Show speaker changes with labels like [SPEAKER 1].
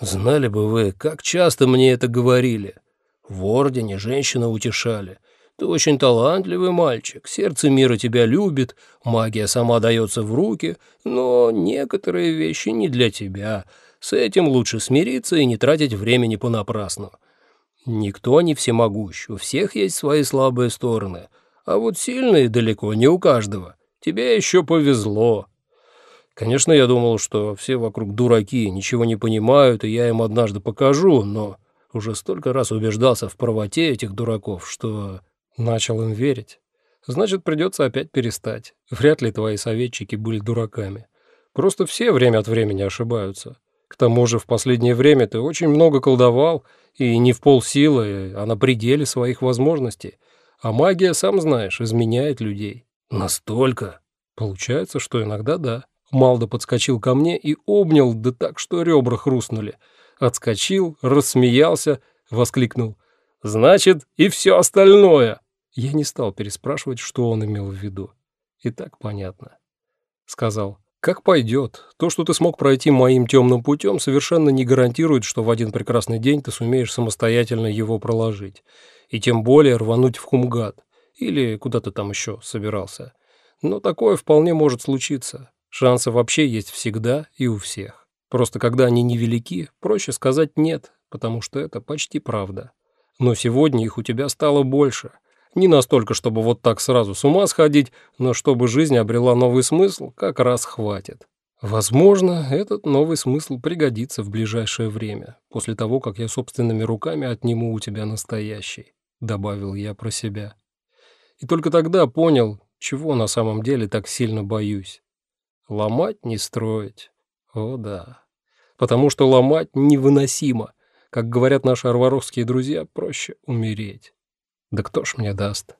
[SPEAKER 1] Знали бы вы, как часто мне это говорили. В Ордене женщины утешали. Ты очень талантливый мальчик, сердце мира тебя любит, магия сама дается в руки, но некоторые вещи не для тебя. С этим лучше смириться и не тратить времени понапрасну. Никто не всемогущ, у всех есть свои слабые стороны, а вот сильные далеко не у каждого. Тебе еще повезло. Конечно, я думал, что все вокруг дураки, ничего не понимают, и я им однажды покажу, но уже столько раз убеждался в правоте этих дураков, что начал им верить. Значит, придется опять перестать. Вряд ли твои советчики были дураками. Просто все время от времени ошибаются. К тому же в последнее время ты очень много колдовал, и не в полсилы, а на пределе своих возможностей. А магия, сам знаешь, изменяет людей. Настолько? Получается, что иногда да. Малда подскочил ко мне и обнял, да так, что ребра хрустнули. Отскочил, рассмеялся, воскликнул. «Значит, и все остальное!» Я не стал переспрашивать, что он имел в виду. И так понятно. Сказал. Как пойдет. То, что ты смог пройти моим темным путем, совершенно не гарантирует, что в один прекрасный день ты сумеешь самостоятельно его проложить. И тем более рвануть в Хумгат. Или куда ты там еще собирался. Но такое вполне может случиться. Шансы вообще есть всегда и у всех. Просто когда они невелики, проще сказать «нет», потому что это почти правда. Но сегодня их у тебя стало больше – не настолько, чтобы вот так сразу с ума сходить, но чтобы жизнь обрела новый смысл, как раз хватит. Возможно, этот новый смысл пригодится в ближайшее время, после того, как я собственными руками отниму у тебя настоящий, добавил я про себя. И только тогда понял, чего на самом деле так сильно боюсь. Ломать не строить. О да. Потому что ломать невыносимо. Как говорят наши арваровские друзья, проще умереть. Да кто ж мне даст?